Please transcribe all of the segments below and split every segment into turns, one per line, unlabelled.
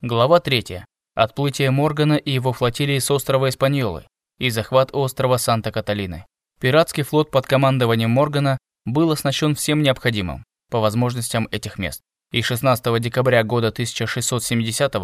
Глава 3. Отплытие Моргана и его флотилии с острова Испаньолы и захват острова Санта-Каталины. Пиратский флот под командованием Моргана был оснащен всем необходимым по возможностям этих мест и 16 декабря года 1670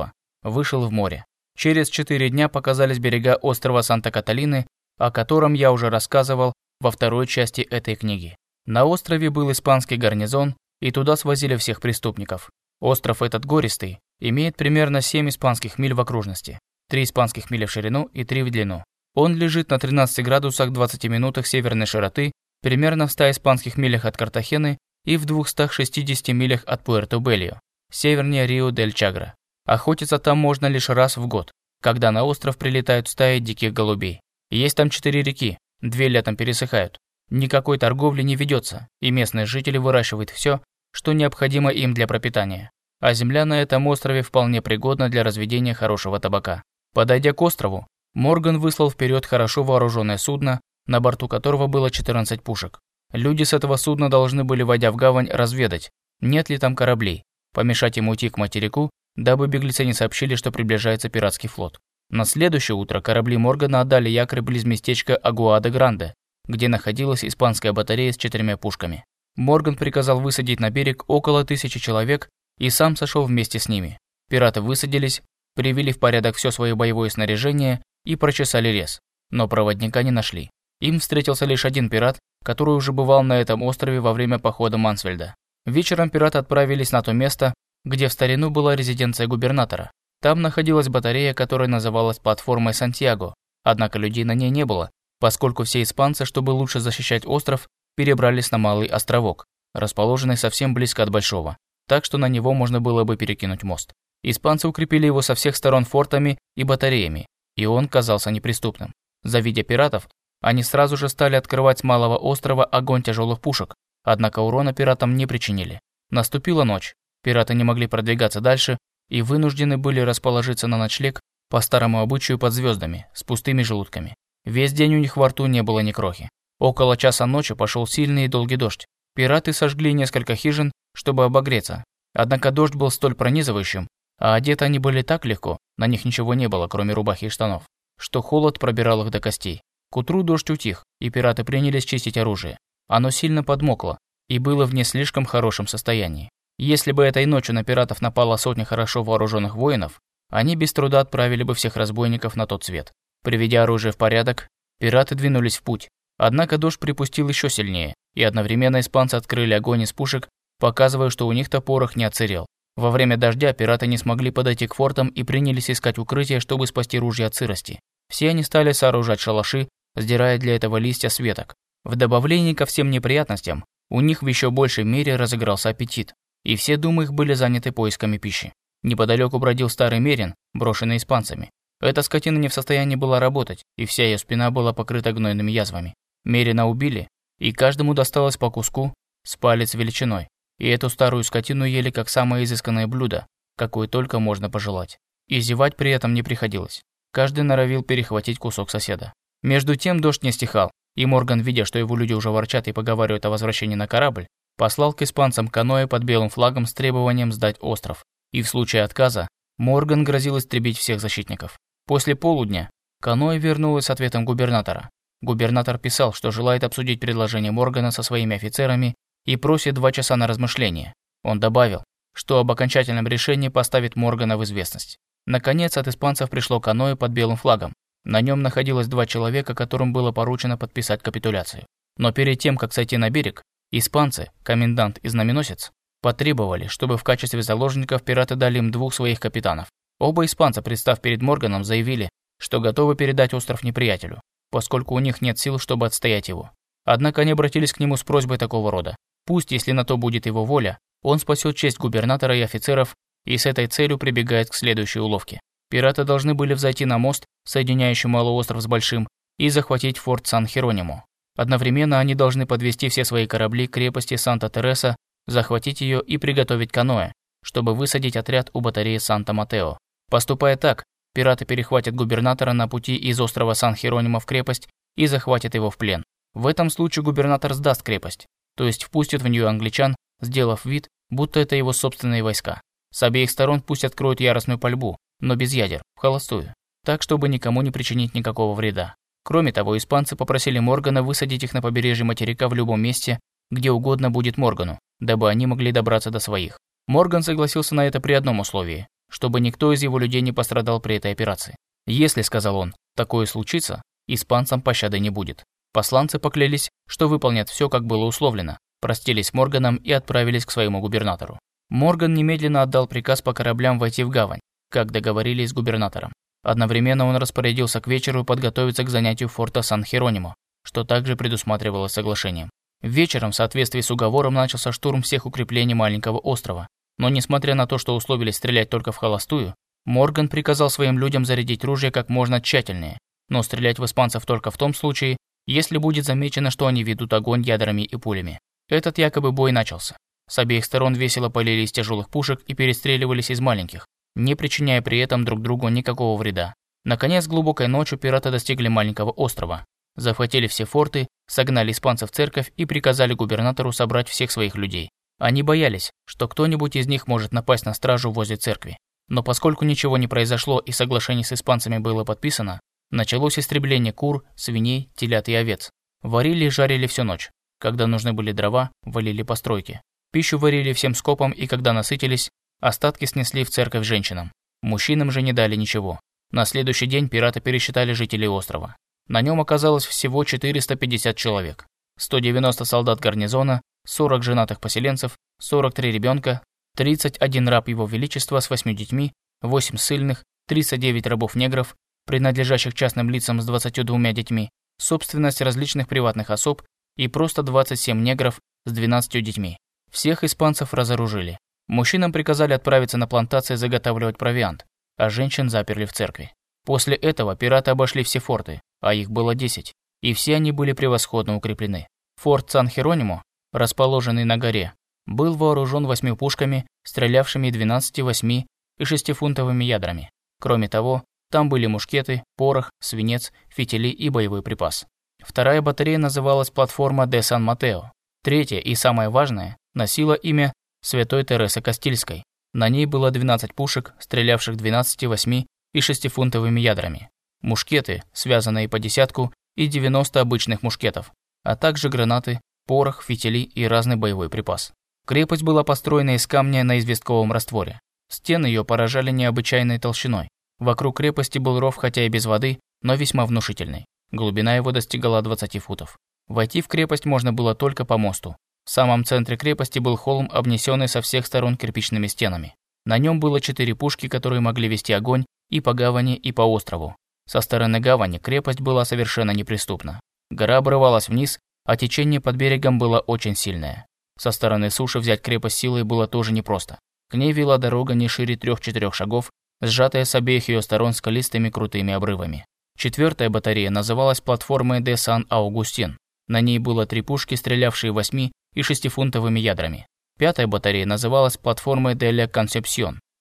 вышел в море. Через четыре дня показались берега острова Санта-Каталины, о котором я уже рассказывал во второй части этой книги. На острове был испанский гарнизон, и туда свозили всех преступников. Остров этот гористый, имеет примерно 7 испанских миль в окружности, 3 испанских мили в ширину и 3 в длину. Он лежит на 13 градусах 20 минутах северной широты, примерно в 100 испанских милях от Картахены и в 260 милях от Пуэрто-Бельо, севернее Рио-дель-Чагра. Охотиться там можно лишь раз в год, когда на остров прилетают стаи диких голубей. Есть там четыре реки, две летом пересыхают. Никакой торговли не ведется, и местные жители выращивают все, что необходимо им для пропитания. А земля на этом острове вполне пригодна для разведения хорошего табака. Подойдя к острову, Морган выслал вперед хорошо вооруженное судно, на борту которого было 14 пушек. Люди с этого судна должны были, войдя в гавань, разведать, нет ли там кораблей, помешать им уйти к материку дабы беглецы не сообщили, что приближается пиратский флот. На следующее утро корабли Моргана отдали якорь близ местечка Агуада-Гранде, где находилась испанская батарея с четырьмя пушками. Морган приказал высадить на берег около тысячи человек и сам сошел вместе с ними. Пираты высадились, привели в порядок все свое боевое снаряжение и прочесали лес, но проводника не нашли. Им встретился лишь один пират, который уже бывал на этом острове во время похода Мансфельда. Вечером пираты отправились на то место, где в старину была резиденция губернатора. Там находилась батарея, которая называлась платформой Сантьяго, однако людей на ней не было, поскольку все испанцы, чтобы лучше защищать остров, перебрались на Малый островок, расположенный совсем близко от Большого, так что на него можно было бы перекинуть мост. Испанцы укрепили его со всех сторон фортами и батареями, и он казался неприступным. Завидя пиратов, они сразу же стали открывать с Малого острова огонь тяжелых пушек, однако урона пиратам не причинили. Наступила ночь, Пираты не могли продвигаться дальше и вынуждены были расположиться на ночлег по старому обычаю под звездами, с пустыми желудками. Весь день у них во рту не было ни крохи. Около часа ночи пошел сильный и долгий дождь. Пираты сожгли несколько хижин, чтобы обогреться. Однако дождь был столь пронизывающим, а одеты они были так легко, на них ничего не было, кроме рубахи и штанов, что холод пробирал их до костей. К утру дождь утих, и пираты принялись чистить оружие. Оно сильно подмокло и было в не слишком хорошем состоянии. Если бы этой ночью на пиратов напала сотня хорошо вооруженных воинов, они без труда отправили бы всех разбойников на тот свет. Приведя оружие в порядок, пираты двинулись в путь. Однако дождь припустил еще сильнее, и одновременно испанцы открыли огонь из пушек, показывая, что у них-то порох не отсырел. Во время дождя пираты не смогли подойти к фортам и принялись искать укрытие, чтобы спасти ружья от сырости. Все они стали сооружать шалаши, сдирая для этого листья с веток. В добавлении ко всем неприятностям, у них в еще большей мере разыгрался аппетит и все думы их были заняты поисками пищи. Неподалеку бродил старый мерин, брошенный испанцами. Эта скотина не в состоянии была работать, и вся ее спина была покрыта гнойными язвами. Мерина убили, и каждому досталось по куску с палец величиной, и эту старую скотину ели как самое изысканное блюдо, какое только можно пожелать. И зевать при этом не приходилось. Каждый норовил перехватить кусок соседа. Между тем дождь не стихал, и Морган, видя, что его люди уже ворчат и поговаривают о возвращении на корабль, послал к испанцам каноэ под белым флагом с требованием сдать остров, и в случае отказа Морган грозил истребить всех защитников. После полудня каноэ вернулось с ответом губернатора. Губернатор писал, что желает обсудить предложение Моргана со своими офицерами и просит два часа на размышление. Он добавил, что об окончательном решении поставит Моргана в известность. Наконец от испанцев пришло каноэ под белым флагом. На нем находилось два человека, которым было поручено подписать капитуляцию. Но перед тем, как сойти на берег, Испанцы, комендант и знаменосец, потребовали, чтобы в качестве заложников пираты дали им двух своих капитанов. Оба испанца, представ перед Морганом, заявили, что готовы передать остров неприятелю, поскольку у них нет сил, чтобы отстоять его. Однако они обратились к нему с просьбой такого рода. Пусть, если на то будет его воля, он спасет честь губернатора и офицеров и с этой целью прибегает к следующей уловке. Пираты должны были взойти на мост, соединяющий Малый остров с Большим, и захватить форт Сан-Херонимо. Одновременно они должны подвести все свои корабли к крепости Санта-Тереса, захватить ее и приготовить каноэ, чтобы высадить отряд у батареи Санта-Матео. Поступая так, пираты перехватят губернатора на пути из острова Сан-Херонимо в крепость и захватят его в плен. В этом случае губернатор сдаст крепость, то есть впустит в нее англичан, сделав вид, будто это его собственные войска. С обеих сторон пусть откроют яростную пальбу, но без ядер, в холостую, так, чтобы никому не причинить никакого вреда. Кроме того, испанцы попросили Моргана высадить их на побережье материка в любом месте, где угодно будет Моргану, дабы они могли добраться до своих. Морган согласился на это при одном условии, чтобы никто из его людей не пострадал при этой операции. Если, сказал он, такое случится, испанцам пощады не будет. Посланцы поклялись, что выполнят все, как было условлено, простились с Морганом и отправились к своему губернатору. Морган немедленно отдал приказ по кораблям войти в гавань, как договорились с губернатором. Одновременно он распорядился к вечеру подготовиться к занятию форта Сан-Херонимо, что также предусматривалось соглашением. Вечером, в соответствии с уговором, начался штурм всех укреплений маленького острова. Но несмотря на то, что условились стрелять только в холостую, Морган приказал своим людям зарядить ружья как можно тщательнее, но стрелять в испанцев только в том случае, если будет замечено, что они ведут огонь ядрами и пулями. Этот якобы бой начался. С обеих сторон весело полили из тяжелых пушек и перестреливались из маленьких, не причиняя при этом друг другу никакого вреда. Наконец, глубокой ночью пираты достигли маленького острова, захватили все форты, согнали испанцев в церковь и приказали губернатору собрать всех своих людей. Они боялись, что кто-нибудь из них может напасть на стражу возле церкви. Но поскольку ничего не произошло и соглашение с испанцами было подписано, началось истребление кур, свиней, телят и овец. Варили и жарили всю ночь. Когда нужны были дрова, валили постройки. Пищу варили всем скопом и когда насытились, остатки снесли в церковь женщинам. Мужчинам же не дали ничего. На следующий день пираты пересчитали жителей острова. На нем оказалось всего 450 человек. 190 солдат гарнизона, 40 женатых поселенцев, 43 ребенка, 31 раб его величества с 8 детьми, 8 ссыльных, 39 рабов-негров, принадлежащих частным лицам с 22 детьми, собственность различных приватных особ и просто 27 негров с 12 детьми. Всех испанцев разоружили. Мужчинам приказали отправиться на плантации заготавливать провиант, а женщин заперли в церкви. После этого пираты обошли все форты, а их было 10, и все они были превосходно укреплены. Форт Сан-Херонимо, расположенный на горе, был вооружен восьми пушками, стрелявшими 12, 8 и 6-фунтовыми ядрами. Кроме того, там были мушкеты, порох, свинец, фитили и боевой припас. Вторая батарея называлась платформа де Сан-Матео. Третья и самое важное носила имя Святой Тересы Кастильской. На ней было 12 пушек, стрелявших 12, 8 и 6-фунтовыми ядрами, мушкеты, связанные по десятку, и 90 обычных мушкетов, а также гранаты, порох, фитили и разный боевой припас. Крепость была построена из камня на известковом растворе. Стены ее поражали необычайной толщиной. Вокруг крепости был ров, хотя и без воды, но весьма внушительный. Глубина его достигала 20 футов. Войти в крепость можно было только по мосту, в самом центре крепости был холм, обнесенный со всех сторон кирпичными стенами. На нем было четыре пушки, которые могли вести огонь и по гавани, и по острову. Со стороны гавани крепость была совершенно неприступна. Гора обрывалась вниз, а течение под берегом было очень сильное. Со стороны суши взять крепость силой было тоже непросто. К ней вела дорога не шире трех-четырех шагов, сжатая с обеих ее сторон скалистыми крутыми обрывами. Четвертая батарея называлась платформой де Сан-Аугустин. На ней было три пушки, стрелявшие восьми и шестифунтовыми ядрами. Пятая батарея называлась платформой де ля.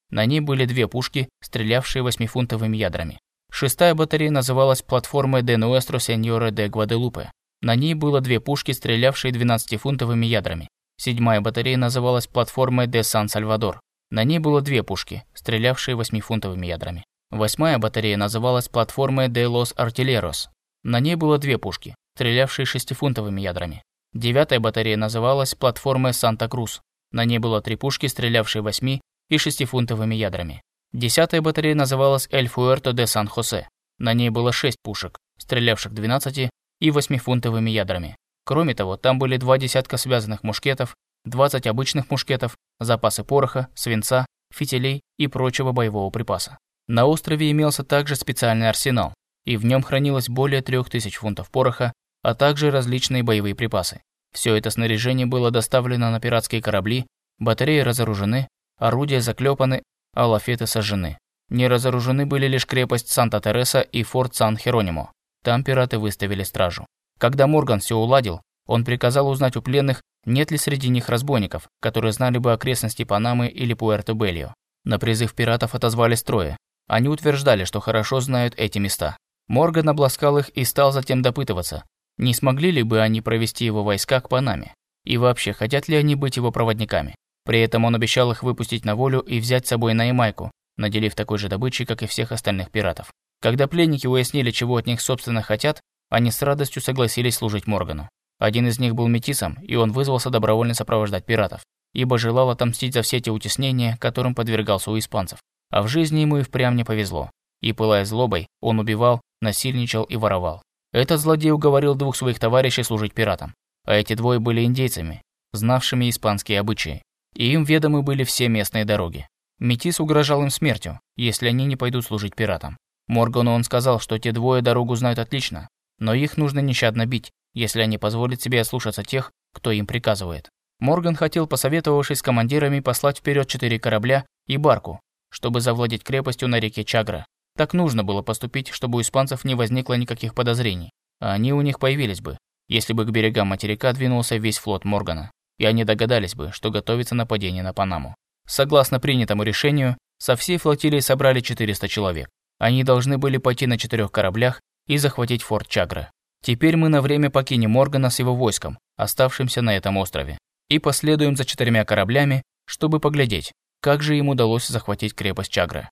На ней были две пушки, стрелявшие восьмифунтовыми ядрами. Шестая батарея называлась платформой де Нуэстро Сеньоре де Гваделупе. На ней было две пушки, стрелявшие 12-фунтовыми ядрами. Седьмая батарея называлась платформой де Сан-Сальвадор. На ней было две пушки, стрелявшие 8-фунтовыми ядрами. Восьмая батарея называлась платформой де Лос Артиллерос. На ней было две пушки, стрелявшие 6-фунтовыми ядрами. Девятая батарея называлась платформой Санта-Крус. На ней было три пушки, стрелявшие 8 и 6-фунтовыми ядрами. Десятая батарея называлась Эль Фуэрто де Сан-Хосе. На ней было 6 пушек, стрелявших 12 и 8-фунтовыми ядрами. Кроме того, там были два десятка связанных мушкетов, 20 обычных мушкетов, запасы пороха, свинца, фитилей и прочего боевого припаса. На острове имелся также специальный арсенал, и в нем хранилось более 3000 фунтов пороха, а также различные боевые припасы. Все это снаряжение было доставлено на пиратские корабли, батареи разоружены, орудия заклепаны, а лафеты сожжены. Не разоружены были лишь крепость Санта-Тереса и форт Сан-Херонимо. Там пираты выставили стражу. Когда Морган все уладил, он приказал узнать у пленных, нет ли среди них разбойников, которые знали бы окрестности Панамы или Пуэрто-Бельо. На призыв пиратов отозвались трое. Они утверждали, что хорошо знают эти места. Морган обласкал их и стал затем допытываться, не смогли ли бы они провести его войска к Панаме? И вообще, хотят ли они быть его проводниками? При этом он обещал их выпустить на волю и взять с собой на Ямайку, наделив такой же добычей, как и всех остальных пиратов. Когда пленники уяснили, чего от них собственно хотят, они с радостью согласились служить Моргану. Один из них был метисом, и он вызвался добровольно сопровождать пиратов, ибо желал отомстить за все те утеснения, которым подвергался у испанцев. А в жизни ему и впрямь не повезло. И, пылая злобой, он убивал, насильничал и воровал. Этот злодей уговорил двух своих товарищей служить пиратам. А эти двое были индейцами, знавшими испанские обычаи. И им ведомы были все местные дороги. Метис угрожал им смертью, если они не пойдут служить пиратам. Моргану он сказал, что те двое дорогу знают отлично, но их нужно нещадно бить, если они позволят себе ослушаться тех, кто им приказывает. Морган хотел, посоветовавшись с командирами, послать вперед четыре корабля и барку, чтобы завладеть крепостью на реке Чагра. Так нужно было поступить, чтобы у испанцев не возникло никаких подозрений, а они у них появились бы, если бы к берегам материка двинулся весь флот Моргана, и они догадались бы, что готовится нападение на Панаму. Согласно принятому решению, со всей флотилии собрали 400 человек. Они должны были пойти на четырех кораблях и захватить форт Чагра. Теперь мы на время покинем Моргана с его войском, оставшимся на этом острове, и последуем за четырьмя кораблями, чтобы поглядеть, как же им удалось захватить крепость Чагра.